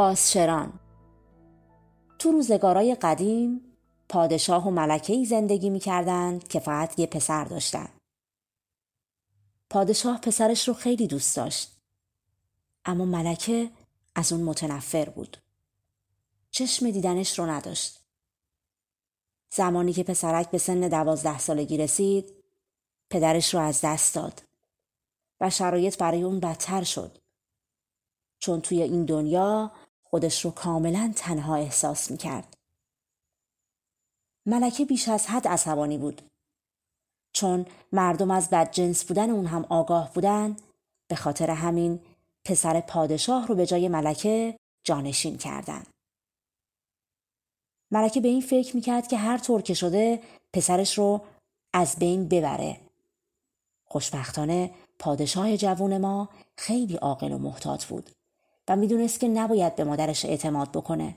قاسشران تو روزگارای قدیم پادشاه و ملکهی زندگی می‌کردند که فقط یه پسر داشتن. پادشاه پسرش رو خیلی دوست داشت. اما ملکه از اون متنفر بود. چشم دیدنش رو نداشت. زمانی که پسرک به سن دوازده سالگی رسید پدرش رو از دست داد و شرایط برای اون بدتر شد. چون توی این دنیا خودش رو کاملا تنها احساس می کرد. ملکه بیش از حد عصبانی بود. چون مردم از بدجنس بودن اون هم آگاه بودن به خاطر همین پسر پادشاه رو به جای ملکه جانشین کردن. ملکه به این فکر می‌کرد که هر طور که شده پسرش رو از بین ببره. خوشبختانه پادشاه جوون ما خیلی عاقل و محتاط بود. و می‌دونست که نباید به مادرش اعتماد بکنه.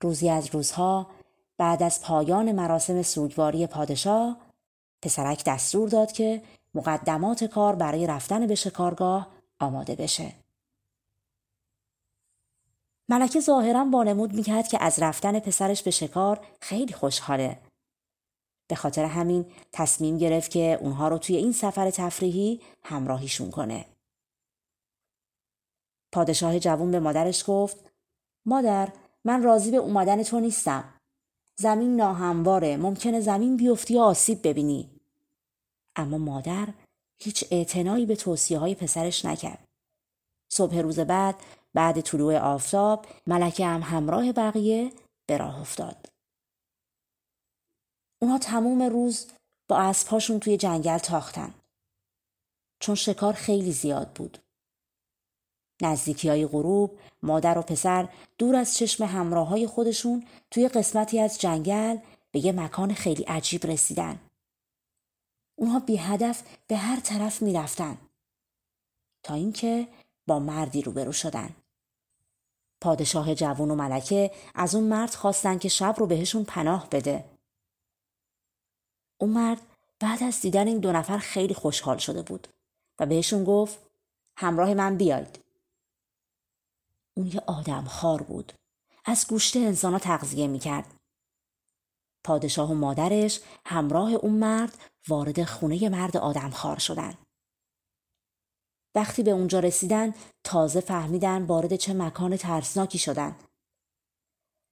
روزی از روزها بعد از پایان مراسم سوگواری پادشاه پسرک دستور داد که مقدمات کار برای رفتن به شکارگاه آماده بشه. ملکه ظاهرا وانمود می‌کرد که از رفتن پسرش به شکار خیلی خوشحاله. به خاطر همین تصمیم گرفت که اونها رو توی این سفر تفریحی همراهیشون کنه. پادشاه جوون به مادرش گفت مادر من راضی به اومدن تو نیستم. زمین ناهمواره ممکنه زمین بیفتی و آسیب ببینی. اما مادر هیچ اعتنایی به توصیه های پسرش نکرد. صبح روز بعد بعد طلوع آفتاب ملکه هم همراه بقیه به راه افتاد. اونها تمام روز با اسبهاشون توی جنگل تاختن. چون شکار خیلی زیاد بود. نزدیکی های غروب مادر و پسر دور از چشم همراه های خودشون توی قسمتی از جنگل به یه مکان خیلی عجیب رسیدن. اونها بی هدف به هر طرف می رفتن. تا اینکه با مردی روبرو شدن. پادشاه جوون و ملکه از اون مرد خواستن که شب رو بهشون پناه بده. اون مرد بعد از دیدن این دو نفر خیلی خوشحال شده بود و بهشون گفت همراه من بیاید. اون یه آدم خار بود. از گوشت انسانا تغذیه می‌کرد. پادشاه و مادرش همراه اون مرد وارد خونه مرد آدم خار شدن. وقتی به اونجا رسیدن تازه فهمیدن وارد چه مکان ترسناکی شدن.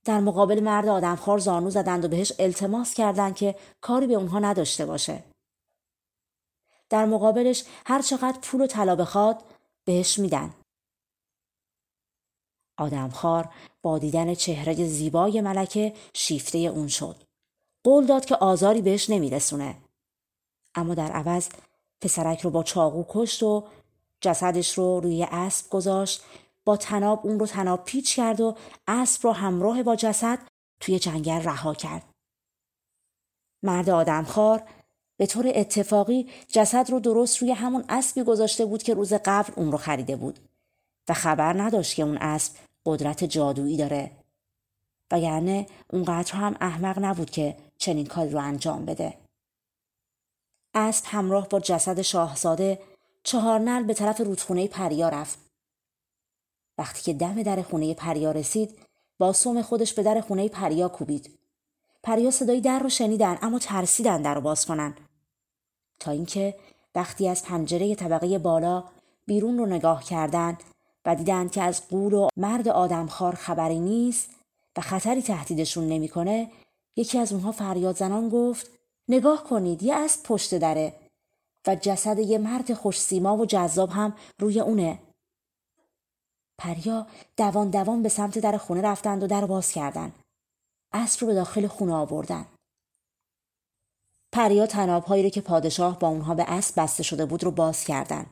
در مقابل مرد آدمخوار زانو زدند و بهش التماس کردند که کاری به اونها نداشته باشه. در مقابلش هر چقدر پول و طلا بخواد بهش میدن. آدمخوار با دیدن چهره زیبای ملکه شیفته اون شد. قول داد که آزاری بهش نمیرسونه. اما در عوض پسرک رو با چاقو کشت و جسدش رو روی اسب گذاشت با تناب اون رو تناب پیچ کرد و اسب رو همراه با جسد توی جنگل رها کرد. مرد آدمخوار به طور اتفاقی جسد رو درست روی همون اسبی گذاشته بود که روز قبل اون رو خریده بود و خبر نداشت که اون اسب قدرت جادویی داره. وگرنه اونقدر هم احمق نبود که چنین کاری رو انجام بده. اسب همراه با جسد شاهزاده چهار نل به طرف رودخونه پریا رفت. وقتی که دم در خونه پریا رسید با سوم خودش به در خونه پریا کوبید. پریا صدای در رو شنیدن اما ترسیدن در رو باز کنن. تا اینکه وقتی از پنجره طبقه بالا بیرون رو نگاه کردند و دیدند که از قول و مرد آدمخوار خبری نیست و خطری تهدیدشون نمی‌کنه یکی از اونها فریاد زنان گفت نگاه کنید یه اسب پشت دره و جسد یه مرد خوش سیما و جذاب هم روی اونه. پریا دوان دوان به سمت در خونه رفتند و در باز کردند. اسب رو به داخل خونه آوردن پریا تنابهایی رو که پادشاه با اونها به اسب بسته شده بود رو باز کردن.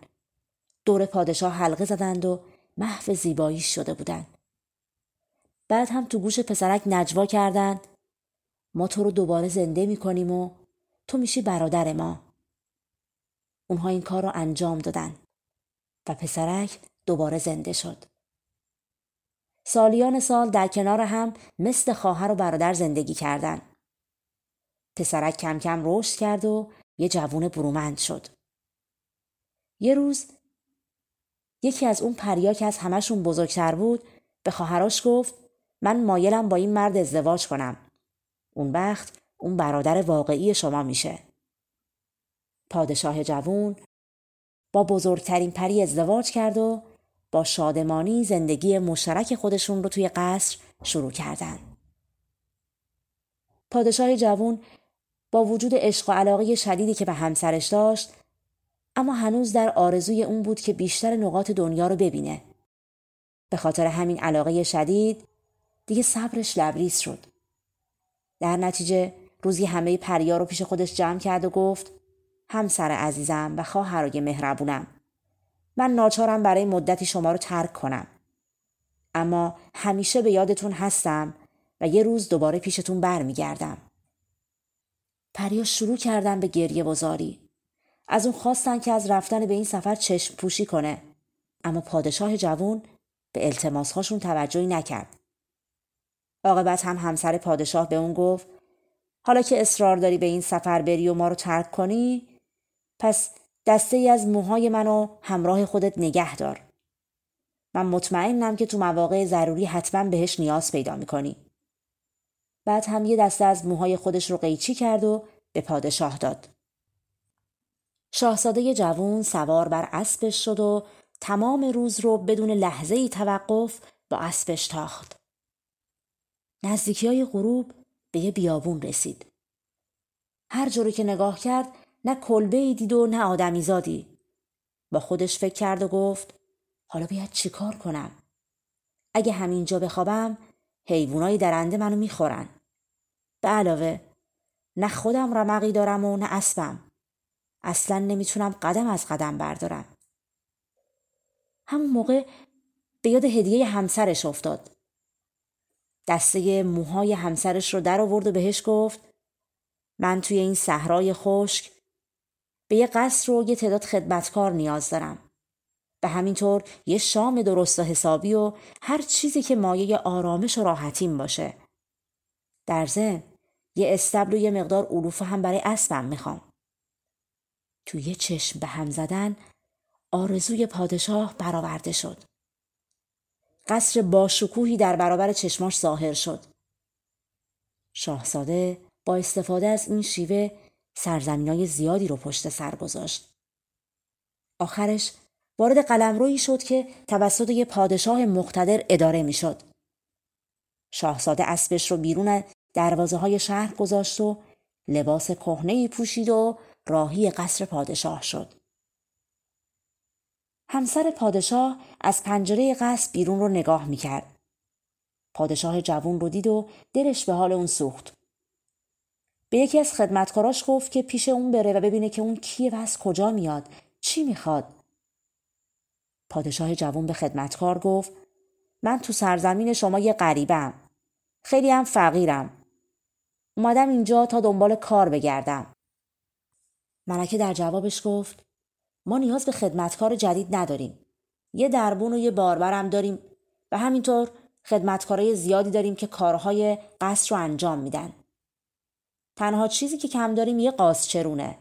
دور پادشاه حلقه زدند و محو زیبایی شده بودند. بعد هم تو گوش پسرک نجوا کردند ما تو رو دوباره زنده می‌کنیم و تو میشی برادر ما. اونها این کار رو انجام دادن و پسرک دوباره زنده شد. سالیان سال در کنار هم مثل خواهر و برادر زندگی کردند. پسرک کم کم رشد کرد و یه جوون برومند شد. یه روز یکی از اون پریا که از همشون بزرگتر بود به خواهراش گفت من مایلم با این مرد ازدواج کنم. اون وقت اون برادر واقعی شما میشه. پادشاه جوون با بزرگترین پری ازدواج کرد و با شادمانی زندگی مشترک خودشون رو توی قصر شروع کردن. پادشاه جوون با وجود عشق و علاقه شدیدی که به همسرش داشت اما هنوز در آرزوی اون بود که بیشتر نقاط دنیا رو ببینه. به خاطر همین علاقه شدید دیگه صبرش لبریز شد. در نتیجه روزی همه پریا رو پیش خودش جمع کرد و گفت همسر عزیزم و خواهرای مهربونم من ناچارم برای مدتی شما رو ترک کنم اما همیشه به یادتون هستم و یه روز دوباره پیشتون برمیگردم پریا شروع کردن به گریه بزاری از اون خواستن که از رفتن به این سفر چشم پوشی کنه اما پادشاه جوون به التماسهاشون توجهی نکرد عاقبت هم همسر پادشاه به اون گفت حالا که اصرار داری به این سفر بری و ما رو ترک کنی پس دسته ای از موهای منو همراه خودت نگه دار. من مطمئنم که تو مواقع ضروری حتما بهش نیاز پیدا می‌کنی. بعد هم یه دسته از موهای خودش رو قیچی کرد و به پادشاه داد. شاهزاده جوون سوار بر اسبش شد و تمام روز رو بدون لحظه ای توقف با اسبش تاخت. نزدیکی های غروب به یه بیابون رسید. هر جوری که نگاه کرد نه کلبه ای دید و نه آدمیزادی. با خودش فکر کرد و گفت حالا باید چیکار کنم؟ اگه همینجا بخوابم حیوانای درنده منو می‌خورن. به علاوه نه خودم رمقی دارم و نه اسبم. اصلا نمی‌تونم قدم از قدم بردارم. همون موقع به یاد هدیه همسرش افتاد. دسته موهای همسرش رو در آورد و بهش گفت من توی این صحرای خشک به یه قصر و یه تعداد خدمتکار نیاز دارم. به همینطور یه شام درست و حسابی و هر چیزی که مایه آرامش و راحتیم باشه. در ضمن یه استبل و یه مقدار علوف هم برای اسبم می‌خوام. توی چشم به هم زدن آرزوی پادشاه برآورده شد. قصر باشکوهی در برابر چشماش ظاهر شد. شاهزاده با استفاده از این شیوه سرزمینای زیادی رو پشت سر گذاشت. آخرش وارد قلمرویی شد که توسط یه پادشاه مقتدر اداره می‌شد. شاهزاده اسبش رو بیرون دروازه های شهر گذاشت و لباس کهنه پوشید و راهی قصر پادشاه شد. همسر پادشاه از پنجره قصر بیرون رو نگاه می‌کرد. پادشاه جوون رو دید و دلش به حال اون سوخت. به یکی از خدمتکاراش گفت که پیش اون بره و ببینه که اون کیه و از کجا میاد چی می‌خواد پادشاه جوون به خدمتکار گفت من تو سرزمین شما یه غریبم خیلی هم فقیرم اومدم اینجا تا دنبال کار بگردم ملکه در جوابش گفت ما نیاز به خدمتکار جدید نداریم یه دربون و یه باربرم داریم و همینطور خدمتکارای زیادی داریم که کارهای قصر رو انجام میدن تنها چیزی که کم داریم یه قاسچرونه.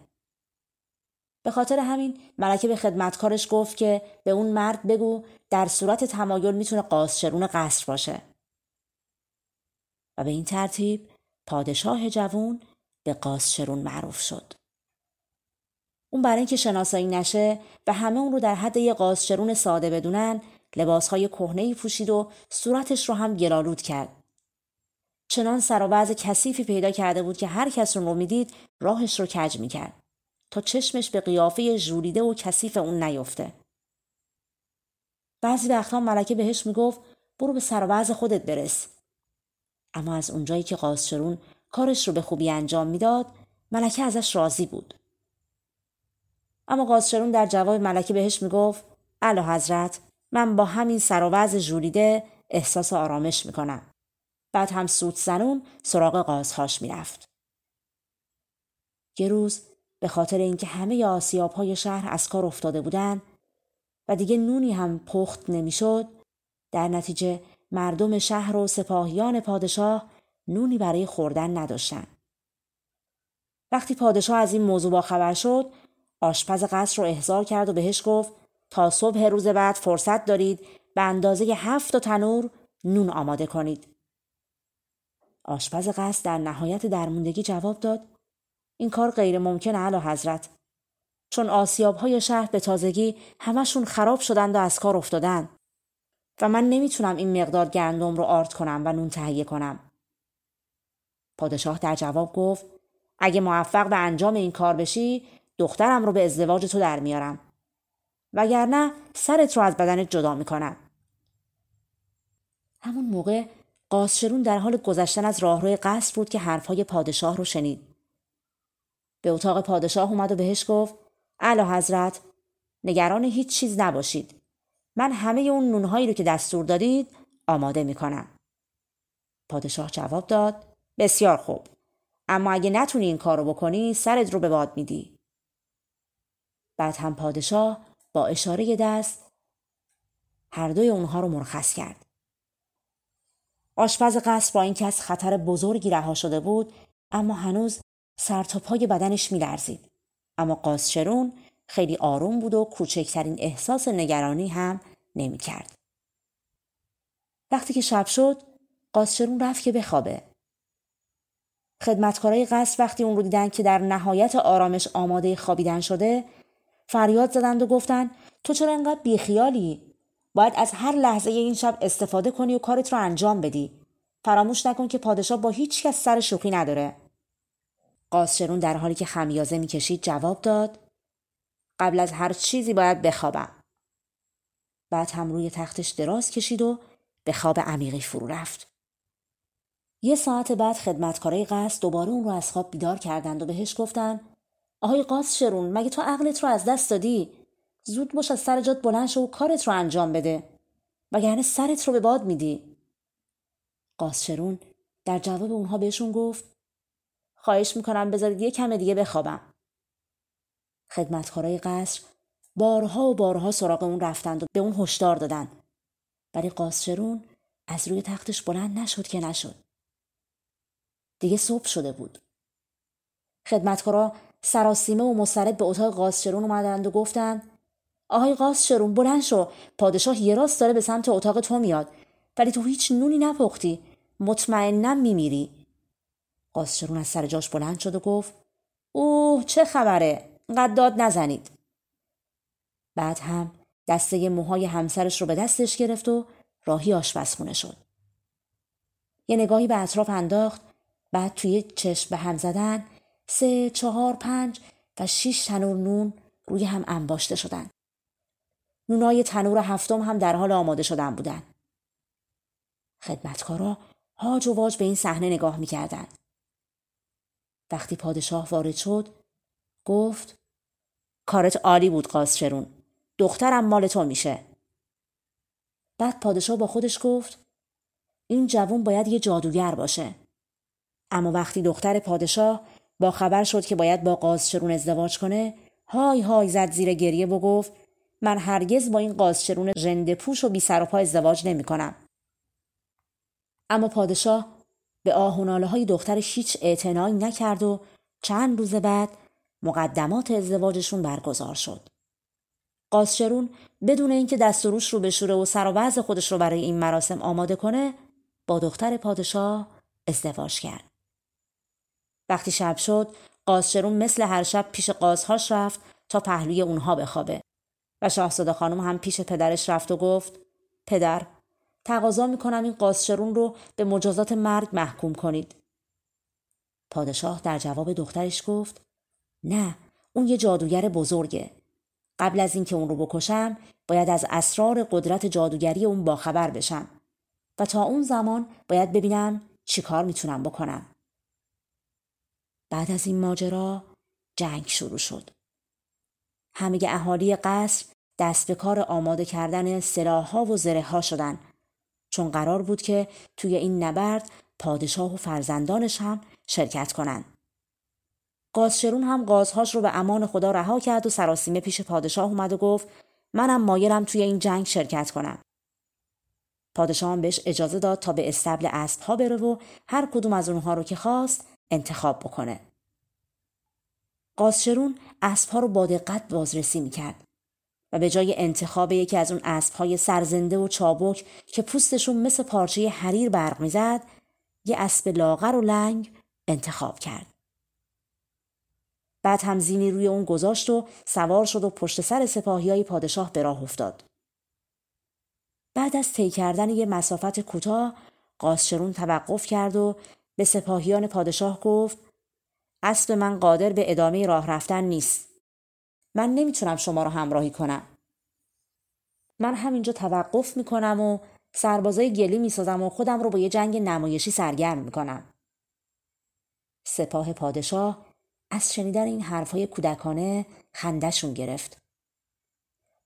به خاطر همین ملکه به خدمتکارش گفت که به اون مرد بگو در صورت تمایل می‌تونه قاسچرون قصر باشه. و به این ترتیب پادشاه جوون به قاسچرون معروف شد. اون برای اینکه شناسایی نشه و همه اون رو در حد یه قاسچرون ساده بدونن لباسهای کهنه پوشید و صورتش رو هم گلالود کرد. چنان سر و کثیفی پیدا کرده بود که هر کس رو می‌دید راهش رو کج می‌کرد تا چشمش به قیافه ژولیده و کثیف اون نیفته بعضی وقتها ملکه بهش می‌گفت برو به سر و خودت برس اما از اونجایی که قاسچرون کارش رو به خوبی انجام می‌داد ملکه ازش راضی بود. اما قاسچرون در جواب ملکه بهش می‌گفت اعلی حضرت من با همین سر و وضع جولیده احساس آرامش می‌کنم. بعد هم سود زنون سراغ قازهاش می‌رفت. یه روز به خاطر اینکه همه آسیاب های شهر از کار افتاده بودن و دیگه نونی هم پخت نمی‌شد در نتیجه مردم شهر و سپاهیان پادشاه نونی برای خوردن نداشتن. وقتی پادشاه از این موضوع با خبر شد آشپز قصر رو احضار کرد و بهش گفت تا صبح روز بعد فرصت دارید به اندازه هفت تنور نون آماده کنید. آشپز قصد در نهایت درموندگی جواب داد این کار غیر ممکن علا حضرت چون آسیاب های شهر به تازگی همشون خراب شدند و از کار افتادن و من نمی‌تونم این مقدار گندم رو آرد کنم و نون تهیه کنم. پادشاه در جواب گفت اگه موفق به انجام این کار بشی دخترم رو به ازدواج تو در میارم. وگرنه سرت رو از بدنت جدا می‌کنم. همون موقع قاسشرون در حال گذشتن از راهروی قصر بود که حرفهای پادشاه رو شنید. به اتاق پادشاه اومد و بهش گفت اعلی حضرت نگران هیچ چیز نباشید. من همه اون نونهایی رو که دستور دادید آماده می‌کنم. پادشاه جواب داد بسیار خوب. اما اگه نتونی این کار رو بکنی سرت رو به باد میدی. بعد هم پادشاه با اشاره دست هر دوی اونها رو مرخص کرد. آشپز قصر با اینکه از خطر بزرگی رها شده بود اما هنوز سر تا پای بدنش میلرزید اما قاسچرون خیلی آروم بود و کوچکترین احساس نگرانی هم نمی‌کرد. وقتی که شب شد قاسچرون رفت که بخوابه. خدمتکارای قصر وقتی اون رو دیدن که در نهایت آرامش آماده خوابیدن شده فریاد زدند و گفتن تو چرا انقدر بیخیالی باید از هر لحظه این شب استفاده کنی و کارت رو انجام بدی. فراموش نکن که پادشاه با هیچ کس سر شوخی نداره. قاسچرون در حالی که خمیازه می‌کشید جواب داد قبل از هر چیزی باید بخوابم. بعد هم روی تختش دراز کشید و به خواب عمیقی فرو رفت. یه ساعت بعد خدمتکارای قصد دوباره اون رو از خواب بیدار کردند و بهش گفتن آهای قاس شرون مگه تو عقلت رو از دست دادی؟ زود باش از سر جات بلند شو و کارت رو انجام بده. وگرنه سرت رو به باد میدی. قاسچرون در جواب اونها بهشون گفت خواهش می‌کنم بذارید یه کم دیگه بخوابم. خدمتکارای قصر بارها و بارها سراغ اون رفتند و به اون هشدار دادن ولی قاسچرون از روی تختش بلند نشد که نشد. دیگه صبح شده بود. خدمتکارا سراسیمه و مسترد به اتاق قاسچرون اومدند و گفتند آهای قاسچرون بلند شو پادشاه یه راست داره به سمت اتاق تو میاد. ولی تو هیچ نونی نپختی. مطمئنا میمیری. قاسچرون از سر جاش بلند شد و گفت اوه چه خبره؟ قد داد نزنید. بعد هم دسته موهای همسرش رو به دستش گرفت و راهی آشپزخونه شد. یه نگاهی به اطراف انداخت بعد توی چشم به هم زدن سه چهار پنج و شیش تنور نون روی هم انباشته شدن نونای تنور هفتم هم در حال آماده شدن بودن خدمتکارا هاج و واج به این صحنه نگاه می‌کردند. وقتی پادشاه وارد شد گفت کارت عالی بود قاسچرون دخترم مال تو میشه. بعد پادشاه با خودش گفت این جوون باید یه جادوگر باشه. اما وقتی دختر پادشاه با خبر شد که باید با قازچرون ازدواج کنه های های زد زیر گریه و گفت من هرگز با این قازچرون ژنده پوش و بی سر و پا ازدواج نمی کنم. اما پادشاه به آهناله های دخترش هیچ اعتنایی نکرد و چند روز بعد مقدمات ازدواجشون برگزار شد. قاسچرون بدون اینکه دست و روش رو بشوره و سر و خودش رو برای این مراسم آماده کنه با دختر پادشاه ازدواج کرد. وقتی شب شد قاسچرون مثل هر شب پیش قازهاش رفت تا پهلوی اونها بخوابه. و شاهزاده خانم هم پیش پدرش رفت و گفت پدر تقاضا می‌کنم این قاسچرون رو به مجازات مرگ محکوم کنید. پادشاه در جواب دخترش گفت نه اون یه جادوگر بزرگه. قبل از اینکه اون رو بکشم باید از اسرار قدرت جادوگری اون باخبر بشم. و تا اون زمان باید ببینم چی کار می‌تونم بکنم. بعد از این ماجرا جنگ شروع شد. همه اهالی قصر دست به کار آماده کردن سلاحها و زره ها شدن چون قرار بود که توی این نبرد پادشاه و فرزندانش هم شرکت کنند. قازشرون هم قازهاش رو به امان خدا رها کرد و سراسیمه پیش پادشاه اومد و گفت منم مایلم توی این جنگ شرکت کنم. پادشاه هم بهش اجازه داد تا به استبل اسب ها بره و هر کدوم از اونها رو که خواست انتخاب بکنه. قازشرون اسب ها رو با دقت بازرسی می‌کرد و به جای انتخاب یکی از اون اسب های سرزنده و چابک که پوستشون مثل پارچه حریر برق می‌زد یه اسب لاغر و لنگ انتخاب کرد. بعد هم زینی روی اون گذاشت و سوار شد و پشت سر سپاهی های پادشاه به راه افتاد. بعد از طی کردن یه مسافت کوتاه قاسشرون توقف کرد و به سپاهیان پادشاه گفت اسب من قادر به ادامه راه رفتن نیست. من نمی‌تونم شما را همراهی کنم. من همینجا توقف می‌کنم و سربازای گلی می‌سازم و خودم رو با یه جنگ نمایشی سرگرم می‌کنم. سپاه پادشاه از شنیدن این حرفهای کودکانه خندشون گرفت.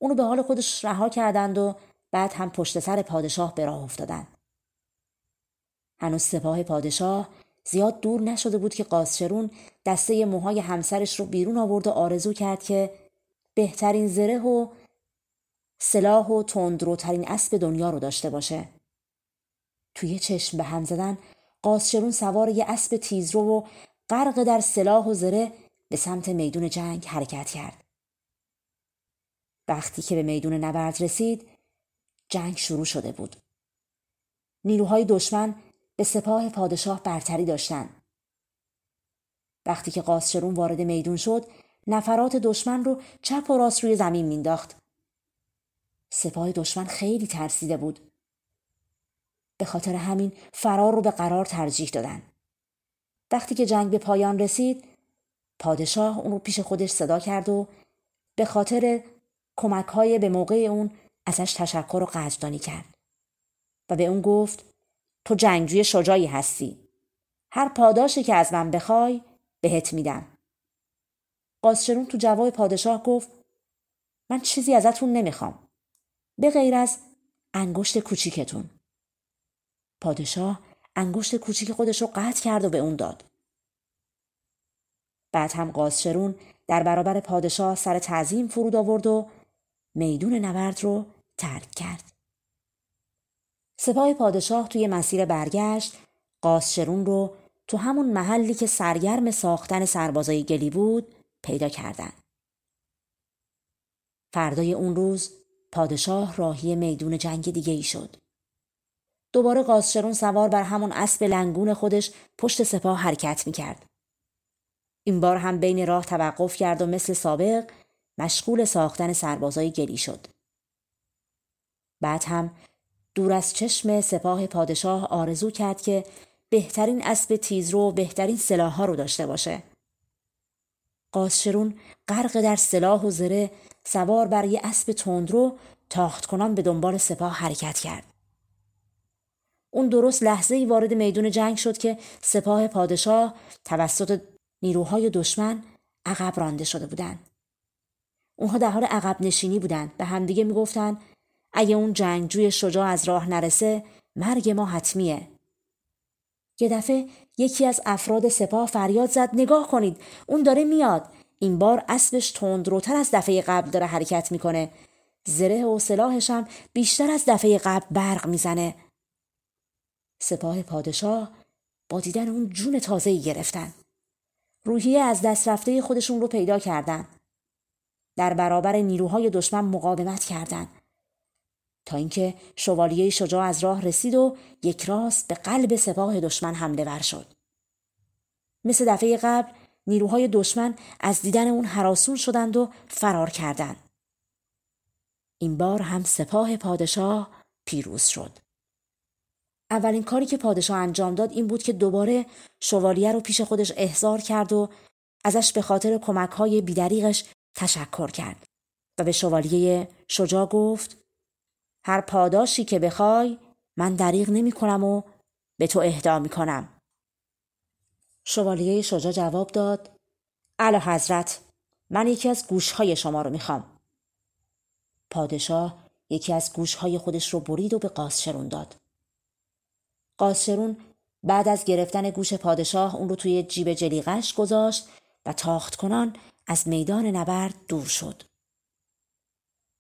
اونو به حال خودش رها کردند و بعد هم پشت سر پادشاه به راه افتادند. هنوز سپاه پادشاه زیاد دور نشده بود که قاسچرون دسته موهای همسرش رو بیرون آورد و آرزو کرد که بهترین زره و سلاح و تندروترین اسب دنیا رو داشته باشه. توی چشم به هم زدن قاسچرون سوار یه اسب تیزرو و غرق در سلاح و زره به سمت میدون جنگ حرکت کرد. وقتی که به میدون نبرد رسید جنگ شروع شده بود. نیروهای دشمن به سپاه پادشاه برتری داشتند. وقتی که قاسچرون وارد میدون شد نفرات دشمن رو چپ و راست روی زمین مینداخت. سپاه دشمن خیلی ترسیده بود. به خاطر همین فرار رو به قرار ترجیح دادن. وقتی که جنگ به پایان رسید پادشاه اون رو پیش خودش صدا کرد و به خاطر کمک های به موقع اون ازش تشکر و قدردانی کرد و به اون گفت تو جنگجوی شجاعی هستی. هر پاداشی که از من بخوای بهت میدم. قاسچرون تو جواب پادشاه گفت من چیزی ازتون نمی‌خوام. به غیر از انگشت کوچیکتون. پادشاه انگشت کوچیک خودش رو قطع کرد و به اون داد. بعد هم قاسچرون در برابر پادشاه سر تعظیم فرود آورد و میدون نبرد رو ترک کرد. سپاه پادشاه توی مسیر برگشت قاسچرون رو تو همون محلی که سرگرم ساختن سربازای گلی بود پیدا کردند. فردای اون روز پادشاه راهی میدون جنگ دیگه ای شد. دوباره قاسچرون سوار بر همون اسب لنگون خودش پشت سپاه حرکت می کرد. این بار هم بین راه توقف کرد و مثل سابق مشغول ساختن سربازای گلی شد. بعد هم دور از چشم سپاه پادشاه آرزو کرد که بهترین اسب تیزرو و بهترین سلاح رو داشته باشه. قاسشرون غرق در سلاح و زره سوار بر یه اسب تندرو تاخت کنان به دنبال سپاه حرکت کرد. اون درست لحظه ای وارد میدون جنگ شد که سپاه پادشاه توسط نیروهای دشمن عقب رانده شده بودند. اونها در حال عقب نشینی بودند به همدیگه می‌گفتند اگه اون جنگجوی شجاع از راه نرسه مرگ ما حتمیه. یه دفعه یکی از افراد سپاه فریاد زد نگاه کنید اون داره میاد. این بار اسبش تندروتر از دفعه قبل داره حرکت می‌کنه. زره و سلاحش هم بیشتر از دفعه قبل برق می‌زنه. سپاه پادشاه با دیدن اون جون تازه‌ای گرفتن. روحیه از دست رفته خودشون رو پیدا کردن. در برابر نیروهای دشمن مقاومت کردند تا اینکه شوالیه شجاع از راه رسید و یک راست به قلب سپاه دشمن حمله ور شد. مثل دفعه قبل نیروهای دشمن از دیدن اون حراسون شدند و فرار کردند. این بار هم سپاه پادشاه پیروز شد. اولین کاری که پادشاه انجام داد این بود که دوباره شوالیه رو پیش خودش احضار کرد و ازش به خاطر کمک های تشکر کرد و به شوالیه شجاع گفت هر پاداشی که بخوای من دریغ نمی کنم و به تو اهدا می کنم. شوالیه شجاع جواب داد اعلی حضرت من یکی از گوشهای شما رو می‌خوام پادشاه یکی از گوشهای خودش رو برید و به قاسشرون داد قاسشرون بعد از گرفتن گوش پادشاه اون رو توی جیب جلیقش گذاشت و تاخت کنان از میدان نبرد دور شد.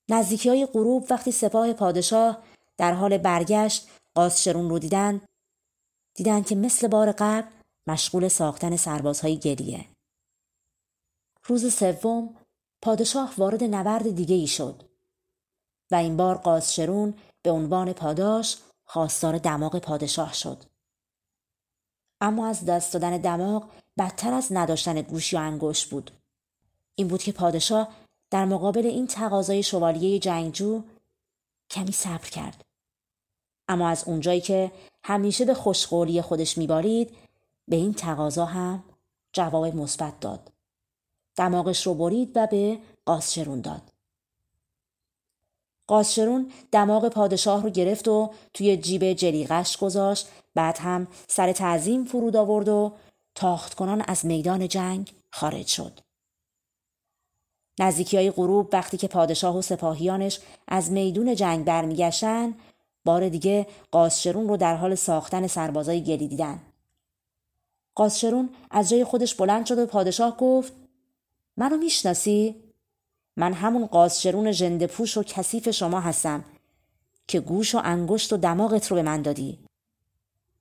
نزدیکی های غروب وقتی سپاه پادشاه در حال برگشت قاسشرون رو دیدن دیدن که مثل بار قبل مشغول ساختن سربازهای گلیه. روز سوم پادشاه وارد نبرد دیگه ای شد و این بار قاسشرون به عنوان پاداش خواستار دماغ پادشاه شد. اما از دست دادن دماغ بدتر از نداشتن گوشی و انگشت بود. این بود که پادشاه در مقابل این تقاضای شوالیه جنگجو کمی صبر کرد. اما از اونجایی که همیشه به خوشقولی خودش میبارید به این تقاضا هم جواب مثبت داد. دماغش رو برید و به قاسشرون داد. قاسشرون دماغ پادشاه رو گرفت و توی جیب جلیقش گذاشت بعد هم سر تعظیم فرود آورد و تاخت کنان از میدان جنگ خارج شد. نزدیکی های غروب وقتی که پادشاه و سپاهیانش از میدون جنگ برمیگشتن بار دیگه قاسشرون رو در حال ساختن سربازای گلی دیدن. قاسشرون از جای خودش بلند شد و پادشاه گفت منو می‌شناسی؟ من همون قاسشرون ژنده پوش و کثیف شما هستم که گوش و انگشت و دماغت رو به من دادی.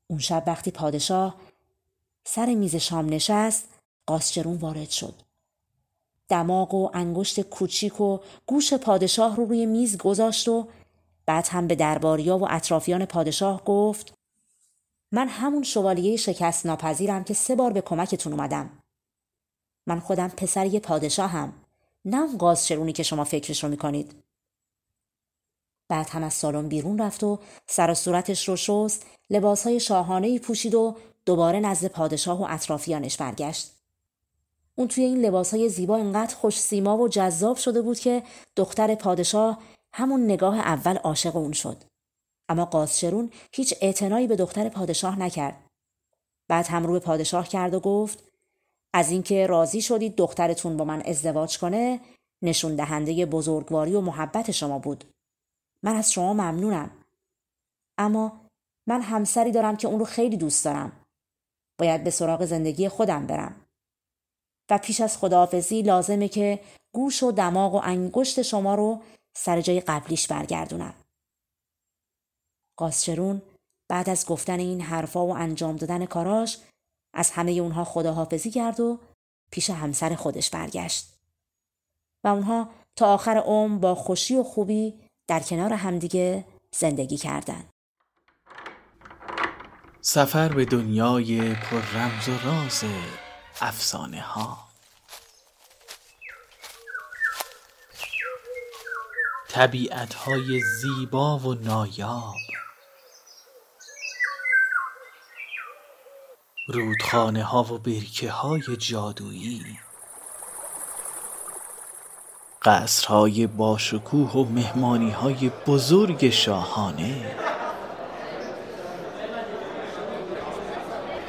اون شب وقتی پادشاه سر میز شام نشست قاسچرون وارد شد. دماغ و انگشت کوچیک و گوش پادشاه رو روی میز گذاشت و بعد هم به درباریا و اطرافیان پادشاه گفت من همون شوالیه شکست ناپذیرم که سه بار به کمکتون اومدم. من خودم پسر یه پادشاهم نه اون قاسچرونی که شما فکرش رو می‌کنید. بعد هم از سالن بیرون رفت و سر و صورتش رو شست لباسهای شاهانه پوشید و دوباره نزد پادشاه و اطرافیانش برگشت. اون توی این لباسهای زیبا انقدر خوش سیما و جذاب شده بود که دختر پادشاه همون نگاه اول عاشق اون شد. اما قاسشرون هیچ اعتنایی به دختر پادشاه نکرد. بعد هم رو به پادشاه کرد و گفت از اینکه راضی شدید دخترتون با من ازدواج کنه نشون دهنده بزرگواری و محبت شما بود. من از شما ممنونم. اما من همسری دارم که اون رو خیلی دوست دارم. باید به سراغ زندگی خودم برم. و پیش از خداحافظی لازمه که گوش و دماغ و انگشت شما رو سر جای قبلیش برگردونم. قاسچرون بعد از گفتن این حرفا و انجام دادن کاراش از همه اونها خداحافظی کرد و پیش همسر خودش برگشت. و اونها تا آخر عمر با خوشی و خوبی در کنار همدیگه زندگی کردند. سفر به دنیای پر رمز و راز افسانه ها. طبیعت های زیبا و نایاب. رودخانه ها و برکه های جادویی. قصرهای باشکوه و مهمانی های بزرگ شاهانه.